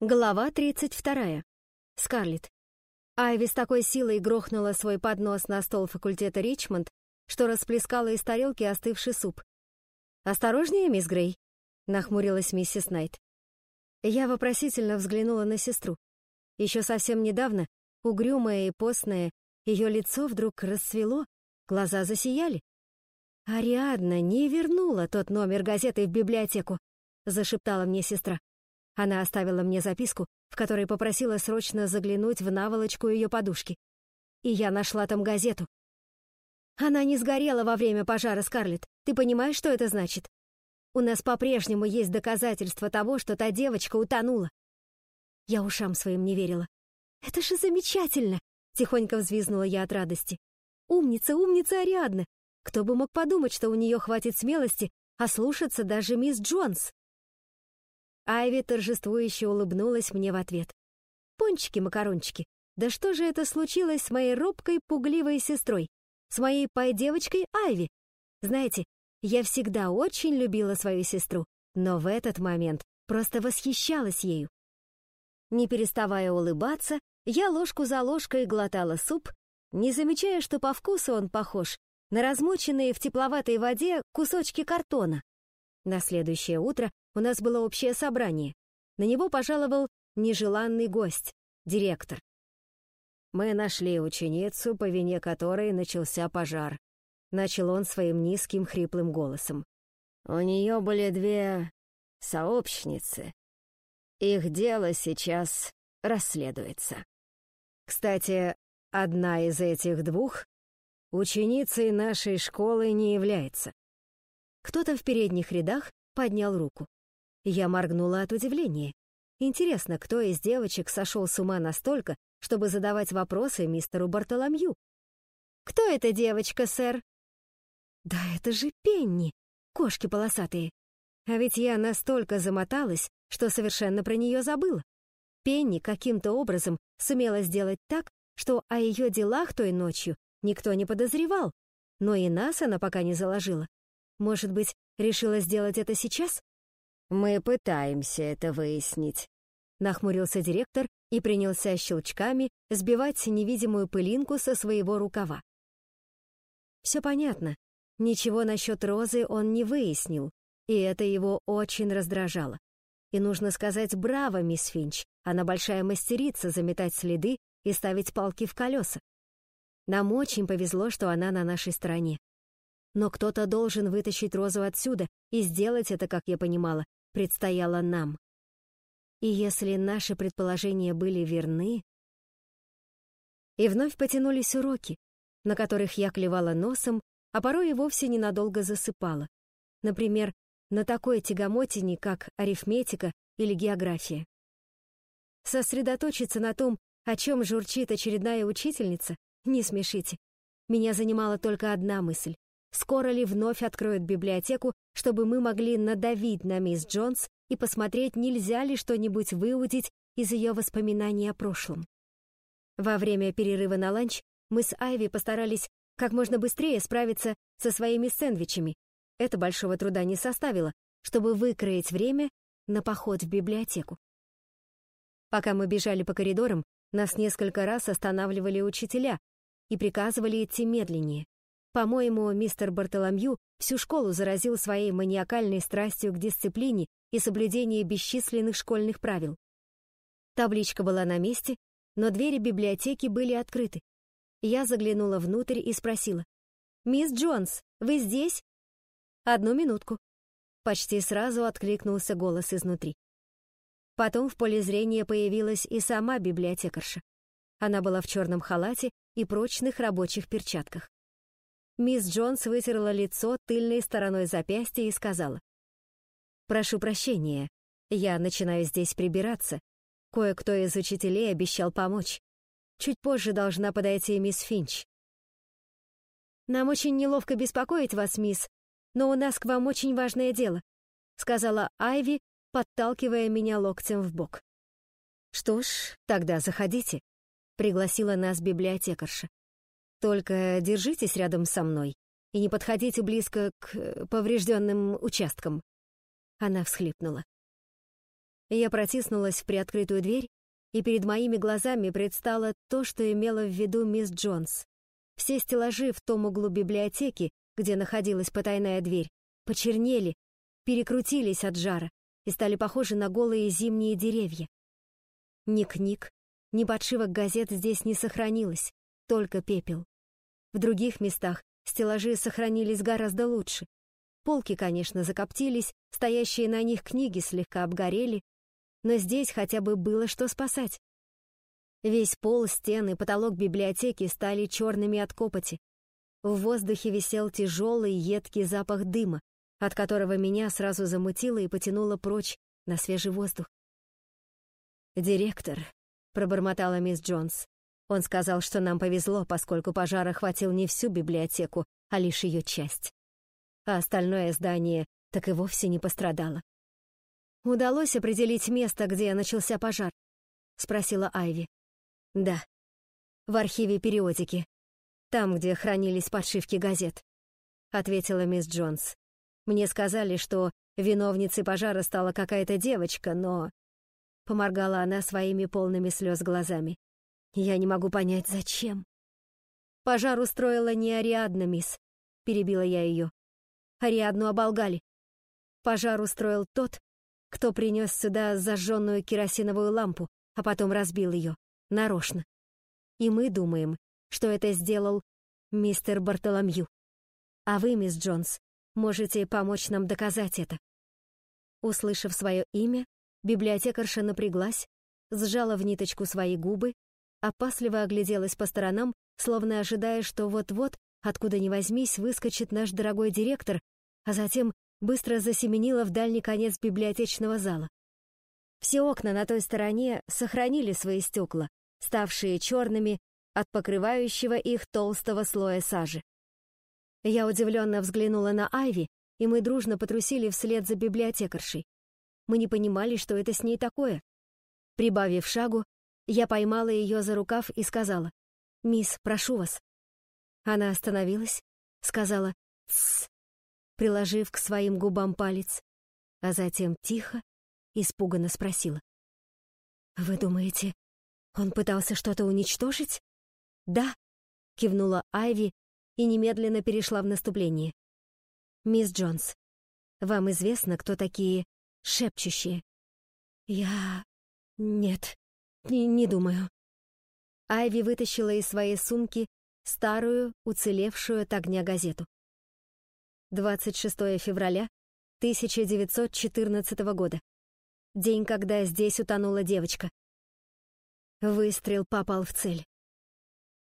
Глава 32. Скарлетт. Айви с такой силой грохнула свой поднос на стол факультета Ричмонд, что расплескала из тарелки остывший суп. «Осторожнее, мисс Грей», — нахмурилась миссис Найт. Я вопросительно взглянула на сестру. Еще совсем недавно, угрюмое и постное, ее лицо вдруг расцвело, глаза засияли. «Ариадна не вернула тот номер газеты в библиотеку», — зашептала мне сестра. Она оставила мне записку, в которой попросила срочно заглянуть в наволочку ее подушки. И я нашла там газету. Она не сгорела во время пожара, Скарлетт. Ты понимаешь, что это значит? У нас по-прежнему есть доказательства того, что та девочка утонула. Я ушам своим не верила. «Это же замечательно!» — тихонько взвизнула я от радости. «Умница, умница Ариадна! Кто бы мог подумать, что у нее хватит смелости ослушаться даже мисс Джонс!» Айви торжествующе улыбнулась мне в ответ. «Пончики-макарончики, да что же это случилось с моей робкой, пугливой сестрой? С моей пай-девочкой Айви? Знаете, я всегда очень любила свою сестру, но в этот момент просто восхищалась ею. Не переставая улыбаться, я ложку за ложкой глотала суп, не замечая, что по вкусу он похож на размоченные в тепловатой воде кусочки картона. На следующее утро у нас было общее собрание. На него пожаловал нежеланный гость, директор. «Мы нашли ученицу, по вине которой начался пожар», — начал он своим низким хриплым голосом. «У нее были две сообщницы. Их дело сейчас расследуется. Кстати, одна из этих двух ученицей нашей школы не является». Кто-то в передних рядах поднял руку. Я моргнула от удивления. Интересно, кто из девочек сошел с ума настолько, чтобы задавать вопросы мистеру Бартоломью? «Кто эта девочка, сэр?» «Да это же Пенни, кошки полосатые. А ведь я настолько замоталась, что совершенно про нее забыла. Пенни каким-то образом сумела сделать так, что о ее делах той ночью никто не подозревал, но и нас она пока не заложила. Может быть, решила сделать это сейчас? «Мы пытаемся это выяснить», — нахмурился директор и принялся щелчками сбивать невидимую пылинку со своего рукава. Все понятно. Ничего насчет Розы он не выяснил, и это его очень раздражало. И нужно сказать браво, мисс Финч, она большая мастерица заметать следы и ставить палки в колеса. Нам очень повезло, что она на нашей стороне. Но кто-то должен вытащить Розу отсюда, и сделать это, как я понимала, предстояло нам. И если наши предположения были верны... И вновь потянулись уроки, на которых я клевала носом, а порой и вовсе ненадолго засыпала. Например, на такой тягомотине, как арифметика или география. Сосредоточиться на том, о чем журчит очередная учительница, не смешите. Меня занимала только одна мысль скоро ли вновь откроют библиотеку, чтобы мы могли надавить на мисс Джонс и посмотреть, нельзя ли что-нибудь выудить из ее воспоминаний о прошлом. Во время перерыва на ланч мы с Айви постарались как можно быстрее справиться со своими сэндвичами. Это большого труда не составило, чтобы выкроить время на поход в библиотеку. Пока мы бежали по коридорам, нас несколько раз останавливали учителя и приказывали идти медленнее. По-моему, мистер Бартоломью всю школу заразил своей маниакальной страстью к дисциплине и соблюдению бесчисленных школьных правил. Табличка была на месте, но двери библиотеки были открыты. Я заглянула внутрь и спросила. «Мисс Джонс, вы здесь?» «Одну минутку». Почти сразу откликнулся голос изнутри. Потом в поле зрения появилась и сама библиотекарша. Она была в черном халате и прочных рабочих перчатках. Мисс Джонс вытерла лицо тыльной стороной запястья и сказала. «Прошу прощения, я начинаю здесь прибираться. Кое-кто из учителей обещал помочь. Чуть позже должна подойти мисс Финч». «Нам очень неловко беспокоить вас, мисс, но у нас к вам очень важное дело», сказала Айви, подталкивая меня локтем в бок. «Что ж, тогда заходите», — пригласила нас библиотекарша. Только держитесь рядом со мной и не подходите близко к поврежденным участкам. Она всхлипнула. Я протиснулась в приоткрытую дверь, и перед моими глазами предстало то, что имела в виду мисс Джонс. Все стеллажи в том углу библиотеки, где находилась потайная дверь, почернели, перекрутились от жара и стали похожи на голые зимние деревья. Ни книг, ни подшивок газет здесь не сохранилось, только пепел. В других местах стеллажи сохранились гораздо лучше. Полки, конечно, закоптились, стоящие на них книги слегка обгорели, но здесь хотя бы было что спасать. Весь пол, стены, потолок библиотеки стали черными от копоти. В воздухе висел тяжелый, едкий запах дыма, от которого меня сразу замутило и потянуло прочь на свежий воздух. «Директор», — пробормотала мисс Джонс. Он сказал, что нам повезло, поскольку пожар охватил не всю библиотеку, а лишь ее часть. А остальное здание так и вовсе не пострадало. «Удалось определить место, где начался пожар?» — спросила Айви. «Да. В архиве периодики. Там, где хранились подшивки газет», — ответила мисс Джонс. «Мне сказали, что виновницей пожара стала какая-то девочка, но...» Поморгала она своими полными слез глазами. «Я не могу понять, зачем?» «Пожар устроила не Ариадна, мисс», — перебила я ее. «Ариадну оболгали. Пожар устроил тот, кто принес сюда зажженную керосиновую лампу, а потом разбил ее, нарочно. И мы думаем, что это сделал мистер Бартоломью. А вы, мисс Джонс, можете помочь нам доказать это. Услышав свое имя, библиотекарша напряглась, сжала в ниточку свои губы, опасливо огляделась по сторонам, словно ожидая, что вот-вот, откуда ни возьмись, выскочит наш дорогой директор, а затем быстро засеменила в дальний конец библиотечного зала. Все окна на той стороне сохранили свои стекла, ставшие черными от покрывающего их толстого слоя сажи. Я удивленно взглянула на Айви, и мы дружно потрусили вслед за библиотекаршей. Мы не понимали, что это с ней такое. Прибавив шагу, я поймала ее за рукав и сказала, «Мисс, прошу вас». Она остановилась, сказала «Тссс», приложив к своим губам палец, а затем тихо, испуганно спросила. «Вы думаете, он пытался что-то уничтожить?» «Да», — кивнула Айви и немедленно перешла в наступление. «Мисс Джонс, вам известно, кто такие шепчущие?» «Я... нет, не, не думаю». Айви вытащила из своей сумки старую, уцелевшую от огня газету. 26 февраля 1914 года. День, когда здесь утонула девочка. Выстрел попал в цель.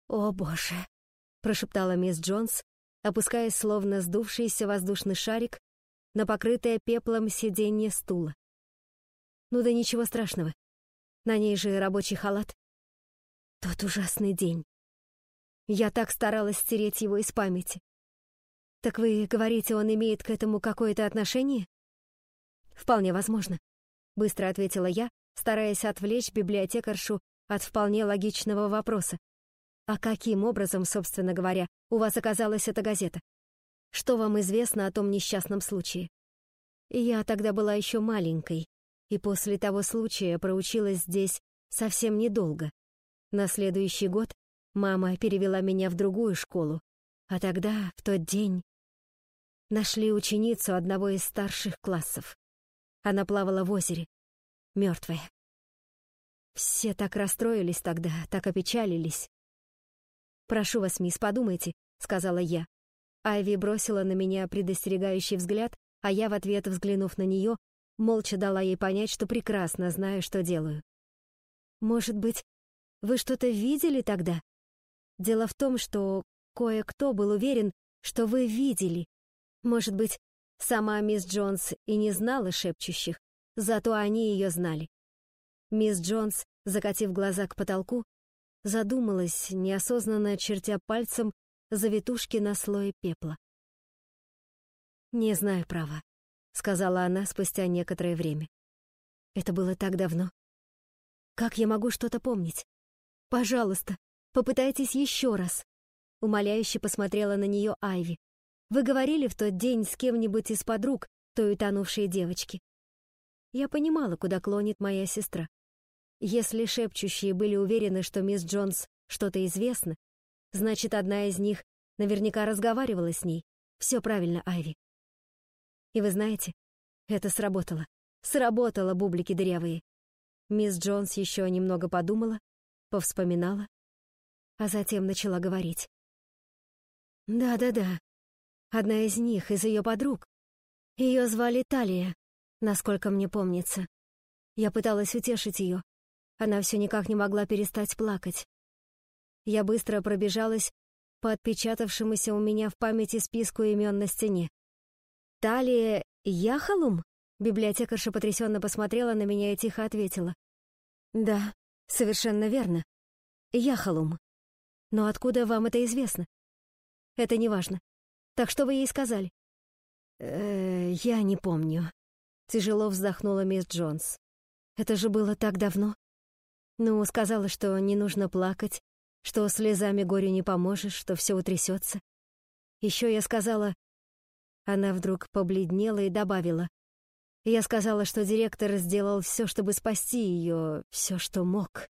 «О, боже!» — прошептала мисс Джонс, опускаясь словно сдувшийся воздушный шарик на покрытое пеплом сиденье стула. «Ну да ничего страшного. На ней же рабочий халат. Тот ужасный день. Я так старалась стереть его из памяти. «Так вы говорите, он имеет к этому какое-то отношение?» «Вполне возможно», — быстро ответила я, стараясь отвлечь библиотекаршу от вполне логичного вопроса. «А каким образом, собственно говоря, у вас оказалась эта газета? Что вам известно о том несчастном случае?» Я тогда была еще маленькой, и после того случая проучилась здесь совсем недолго. На следующий год мама перевела меня в другую школу, а тогда, в тот день, нашли ученицу одного из старших классов. Она плавала в озере, мертвая. Все так расстроились тогда, так опечалились. «Прошу вас, мисс, подумайте», — сказала я. Айви бросила на меня предостерегающий взгляд, а я в ответ, взглянув на нее, молча дала ей понять, что прекрасно знаю, что делаю. «Может быть, вы что-то видели тогда? Дело в том, что кое-кто был уверен, что вы видели, может быть, сама мисс Джонс и не знала шепчущих, зато они ее знали. Мисс Джонс, закатив глаза к потолку, задумалась, неосознанно чертя пальцем завитушки на слое пепла. «Не знаю, права», — сказала она спустя некоторое время. «Это было так давно. Как я могу что-то помнить? Пожалуйста, попытайтесь еще раз». Умоляюще посмотрела на нее Айви. Вы говорили в тот день с кем-нибудь из подруг той утонувшей девочки? Я понимала, куда клонит моя сестра. Если шепчущие были уверены, что мисс Джонс что-то известно, значит, одна из них наверняка разговаривала с ней. Все правильно, Айви. И вы знаете, это сработало. Сработало, бублики дырявые. Мисс Джонс еще немного подумала, повспоминала, а затем начала говорить. «Да-да-да, одна из них, из ее подруг. Ее звали Талия, насколько мне помнится. Я пыталась утешить ее. Она все никак не могла перестать плакать. Я быстро пробежалась по отпечатавшемуся у меня в памяти списку имен на стене. «Талия Яхалум?» Библиотекарша потрясенно посмотрела на меня и тихо ответила. «Да, совершенно верно. Яхалум. Но откуда вам это известно? Это не важно. Так что вы ей сказали?» «Э, я не помню», — тяжело вздохнула мисс Джонс. «Это же было так давно. Ну, сказала, что не нужно плакать, что слезами горю не поможешь, что все утрясется. Еще я сказала... Она вдруг побледнела и добавила. Я сказала, что директор сделал все, чтобы спасти ее, все, что мог.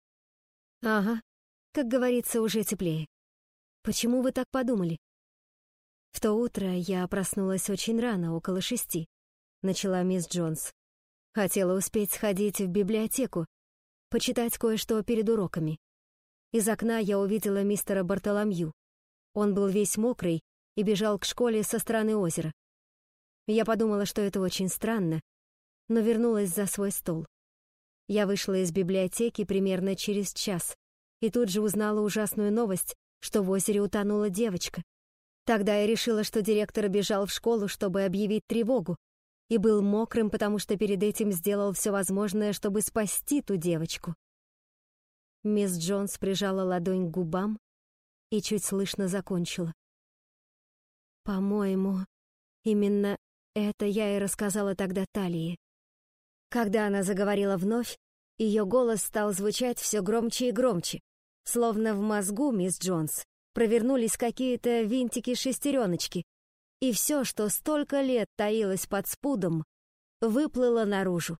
Ага, как говорится, уже теплее. Почему вы так подумали? В то утро я проснулась очень рано, около шести, начала мисс Джонс. Хотела успеть сходить в библиотеку, почитать кое-что перед уроками. Из окна я увидела мистера Бартоломью. Он был весь мокрый и бежал к школе со стороны озера. Я подумала, что это очень странно, но вернулась за свой стол. Я вышла из библиотеки примерно через час и тут же узнала ужасную новость, что в озере утонула девочка. Тогда я решила, что директор бежал в школу, чтобы объявить тревогу, и был мокрым, потому что перед этим сделал все возможное, чтобы спасти ту девочку. Мисс Джонс прижала ладонь к губам и чуть слышно закончила. «По-моему, именно это я и рассказала тогда Талии. Когда она заговорила вновь, ее голос стал звучать все громче и громче, словно в мозгу мисс Джонс провернулись какие-то винтики-шестереночки, и все, что столько лет таилось под спудом, выплыло наружу.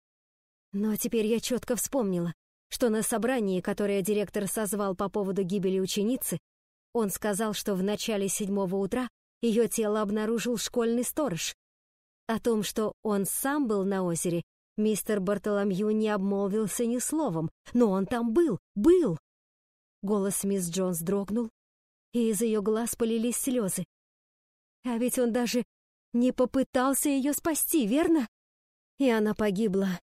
Но теперь я четко вспомнила, что на собрании, которое директор созвал по поводу гибели ученицы, он сказал, что в начале седьмого утра ее тело обнаружил школьный сторож. О том, что он сам был на озере, Мистер Бартоломью не обмолвился ни словом, но он там был, был. Голос мисс Джонс дрогнул, и из ее глаз полились слезы. А ведь он даже не попытался ее спасти, верно? И она погибла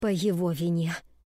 по его вине.